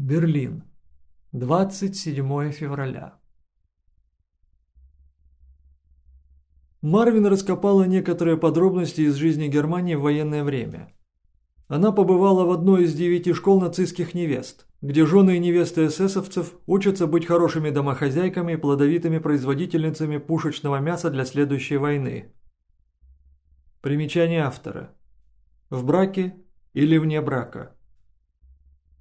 Берлин. 27 февраля. Марвин раскопала некоторые подробности из жизни Германии в военное время. Она побывала в одной из девяти школ нацистских невест, где жены и невесты эсэсовцев учатся быть хорошими домохозяйками и плодовитыми производительницами пушечного мяса для следующей войны. Примечание автора. В браке или вне брака.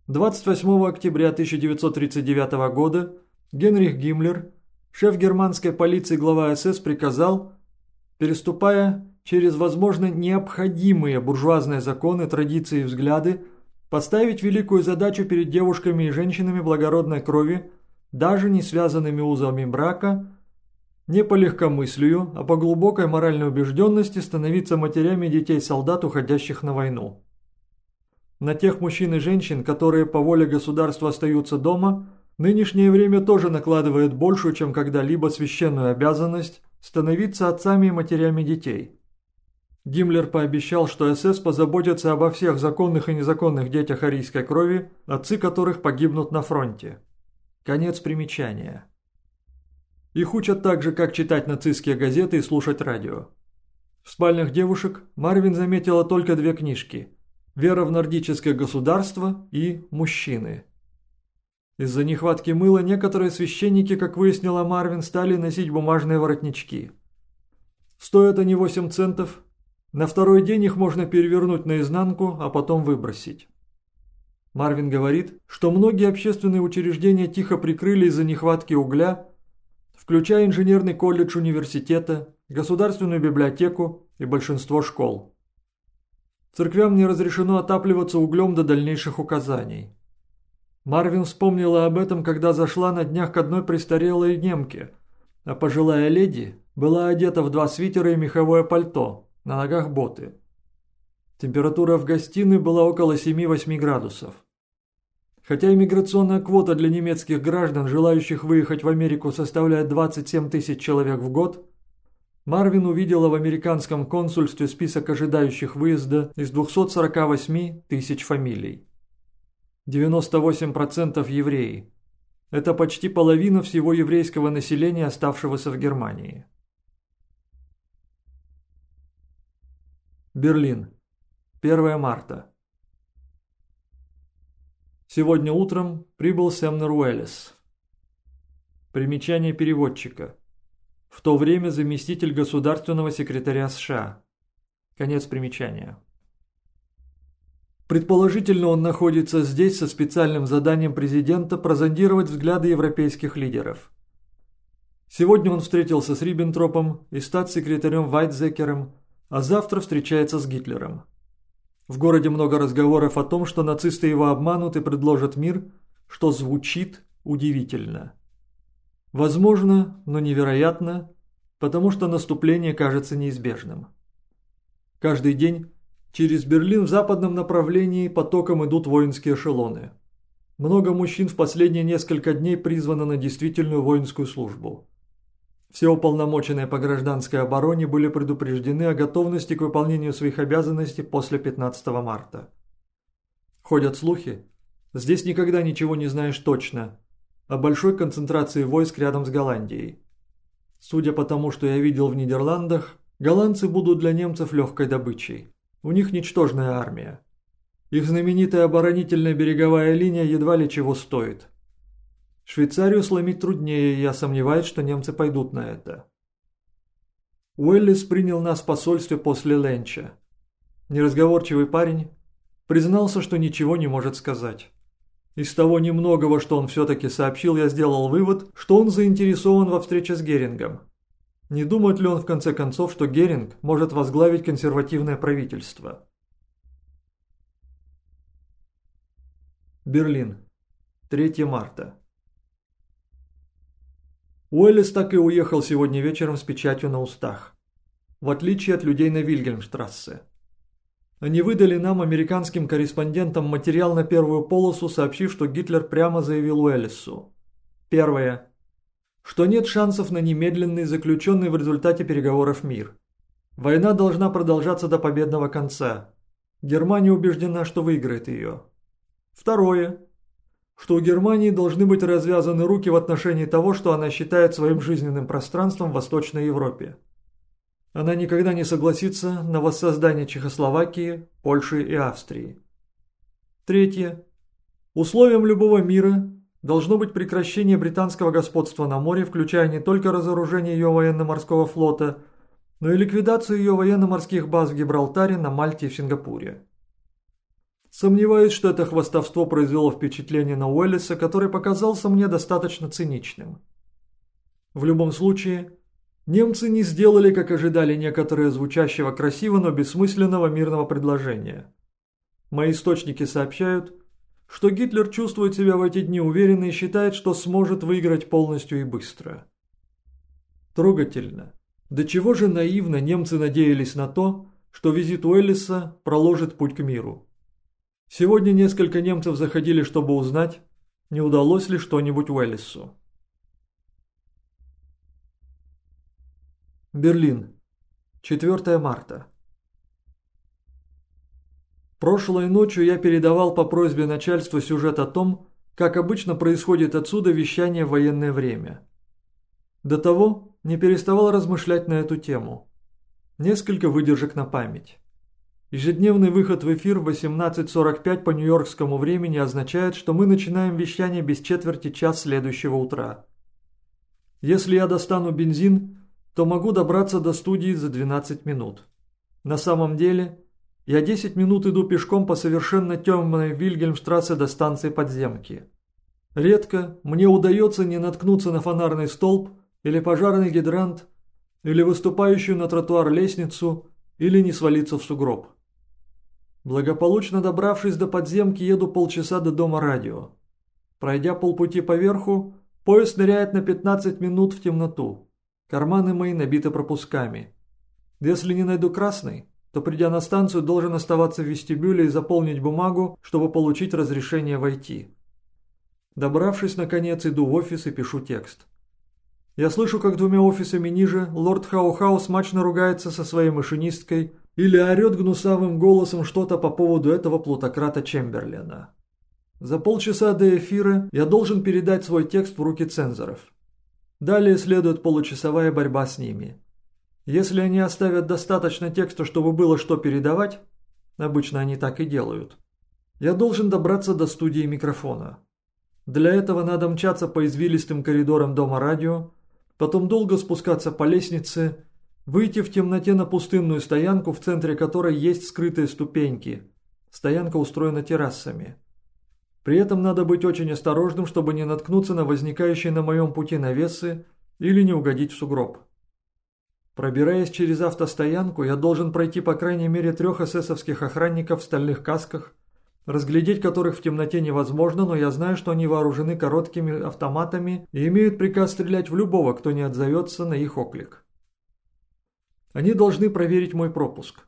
28 октября 1939 года Генрих Гиммлер, шеф германской полиции глава СС, приказал, переступая через, возможно, необходимые буржуазные законы, традиции и взгляды, поставить великую задачу перед девушками и женщинами благородной крови, даже не связанными узами брака, не по легкомыслию, а по глубокой моральной убежденности становиться матерями детей солдат, уходящих на войну. На тех мужчин и женщин, которые по воле государства остаются дома, нынешнее время тоже накладывает большую, чем когда-либо священную обязанность становиться отцами и матерями детей. Гиммлер пообещал, что СС позаботится обо всех законных и незаконных детях арийской крови, отцы которых погибнут на фронте. Конец примечания. Их учат так же, как читать нацистские газеты и слушать радио. В спальнях девушек Марвин заметила только две книжки «Вера в нордическое государство» и «Мужчины». Из-за нехватки мыла некоторые священники, как выяснила Марвин, стали носить бумажные воротнички. Стоят они 8 центов, на второй день их можно перевернуть наизнанку, а потом выбросить. Марвин говорит, что многие общественные учреждения тихо прикрыли из-за нехватки угля, включая инженерный колледж университета, государственную библиотеку и большинство школ. Церквям не разрешено отапливаться углем до дальнейших указаний. Марвин вспомнила об этом, когда зашла на днях к одной престарелой немке, а пожилая леди была одета в два свитера и меховое пальто – на ногах боты. Температура в гостиной была около 7-8 градусов. Хотя иммиграционная квота для немецких граждан, желающих выехать в Америку, составляет 27 тысяч человек в год, Марвин увидела в американском консульстве список ожидающих выезда из 248 тысяч фамилий. 98% евреи. Это почти половина всего еврейского населения, оставшегося в Германии. Берлин. 1 марта. Сегодня утром прибыл Сэмнер Уэллис. Примечание переводчика. В то время заместитель государственного секретаря США. Конец примечания. Предположительно, он находится здесь со специальным заданием президента прозондировать взгляды европейских лидеров. Сегодня он встретился с Риббентропом и статс-секретарем Вайтзекером, а завтра встречается с Гитлером. В городе много разговоров о том, что нацисты его обманут и предложат мир, что звучит удивительно. Возможно, но невероятно, потому что наступление кажется неизбежным. Каждый день через Берлин в западном направлении потоком идут воинские эшелоны. Много мужчин в последние несколько дней призвано на действительную воинскую службу. Все уполномоченные по гражданской обороне были предупреждены о готовности к выполнению своих обязанностей после 15 марта. Ходят слухи, здесь никогда ничего не знаешь точно, о большой концентрации войск рядом с Голландией. Судя по тому, что я видел в Нидерландах, голландцы будут для немцев легкой добычей. У них ничтожная армия. Их знаменитая оборонительная береговая линия едва ли чего стоит – Швейцарию сломить труднее, и я сомневаюсь, что немцы пойдут на это. Уэллис принял нас в посольстве после ленча. Неразговорчивый парень признался, что ничего не может сказать. Из того немногого, что он все-таки сообщил, я сделал вывод, что он заинтересован во встрече с Герингом. Не думает ли он в конце концов, что Геринг может возглавить консервативное правительство? Берлин. 3 марта. Уэллис так и уехал сегодня вечером с печатью на устах. В отличие от людей на Вильгельмштрассе. Они выдали нам, американским корреспондентам, материал на первую полосу, сообщив, что Гитлер прямо заявил Уэллису. Первое. Что нет шансов на немедленный, заключенный в результате переговоров мир. Война должна продолжаться до победного конца. Германия убеждена, что выиграет ее. Второе. что у Германии должны быть развязаны руки в отношении того, что она считает своим жизненным пространством в Восточной Европе. Она никогда не согласится на воссоздание Чехословакии, Польши и Австрии. Третье. Условием любого мира должно быть прекращение британского господства на море, включая не только разоружение ее военно-морского флота, но и ликвидацию ее военно-морских баз в Гибралтаре, на Мальте и в Сингапуре. Сомневаюсь, что это хвастовство произвело впечатление на Уэллиса, который показался мне достаточно циничным. В любом случае, немцы не сделали, как ожидали некоторые звучащего красиво, но бессмысленного мирного предложения. Мои источники сообщают, что Гитлер чувствует себя в эти дни уверенно и считает, что сможет выиграть полностью и быстро. Трогательно. До чего же наивно немцы надеялись на то, что визит Уэллиса проложит путь к миру. Сегодня несколько немцев заходили, чтобы узнать, не удалось ли что-нибудь Уэллису. Берлин. 4 марта. Прошлой ночью я передавал по просьбе начальства сюжет о том, как обычно происходит отсюда вещание в военное время. До того не переставал размышлять на эту тему. Несколько выдержек на память. Ежедневный выход в эфир в 18.45 по нью-йоркскому времени означает, что мы начинаем вещание без четверти час следующего утра. Если я достану бензин, то могу добраться до студии за 12 минут. На самом деле, я 10 минут иду пешком по совершенно темной Вильгельмштрассе до станции подземки. Редко мне удается не наткнуться на фонарный столб или пожарный гидрант, или выступающую на тротуар лестницу, или не свалиться в сугроб. Благополучно добравшись до подземки, еду полчаса до дома радио. Пройдя полпути поверху, поезд ныряет на 15 минут в темноту. Карманы мои набиты пропусками. Если не найду красный, то придя на станцию, должен оставаться в вестибюле и заполнить бумагу, чтобы получить разрешение войти. Добравшись, наконец, иду в офис и пишу текст. Я слышу, как двумя офисами ниже лорд Хау-Хау смачно ругается со своей машинисткой или орет гнусавым голосом что-то по поводу этого плутократа Чемберлена. За полчаса до эфира я должен передать свой текст в руки цензоров. Далее следует получасовая борьба с ними. Если они оставят достаточно текста, чтобы было что передавать, обычно они так и делают, я должен добраться до студии микрофона. Для этого надо мчаться по извилистым коридорам дома радио, потом долго спускаться по лестнице, выйти в темноте на пустынную стоянку, в центре которой есть скрытые ступеньки. Стоянка устроена террасами. При этом надо быть очень осторожным, чтобы не наткнуться на возникающие на моем пути навесы или не угодить в сугроб. Пробираясь через автостоянку, я должен пройти по крайней мере трех эсэсовских охранников в стальных касках, разглядеть которых в темноте невозможно, но я знаю, что они вооружены короткими автоматами и имеют приказ стрелять в любого, кто не отзовется на их оклик. Они должны проверить мой пропуск.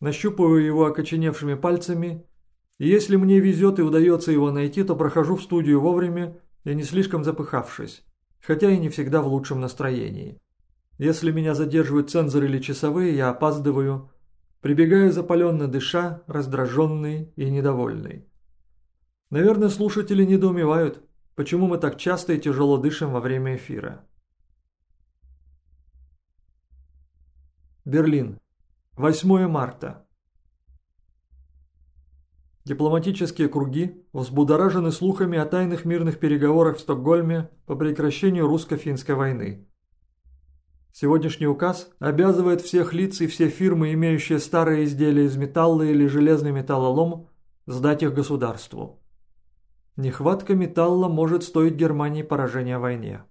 Нащупываю его окоченевшими пальцами, и если мне везет и удается его найти, то прохожу в студию вовремя и не слишком запыхавшись, хотя и не всегда в лучшем настроении. Если меня задерживают цензоры или часовые, я опаздываю. Прибегаю запаленно дыша, раздраженный и недовольный. Наверное, слушатели недоумевают, почему мы так часто и тяжело дышим во время эфира. Берлин. 8 марта. Дипломатические круги взбудоражены слухами о тайных мирных переговорах в Стокгольме по прекращению русско-финской войны. Сегодняшний указ обязывает всех лиц и все фирмы, имеющие старые изделия из металла или железный металлолом, сдать их государству. Нехватка металла может стоить Германии поражения в войне.